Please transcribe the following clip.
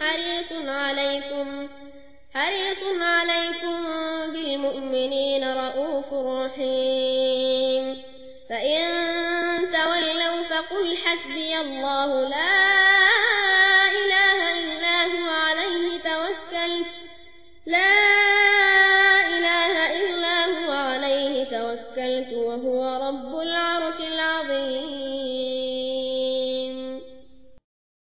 حريص عليكم حريص عليكم بالمؤمنين رؤوف رحيم. فإن تولوا فقل حسبي الله لا إله إلا هو عليه توكلت. لا إله إلا هو عليه توكلت وهو رب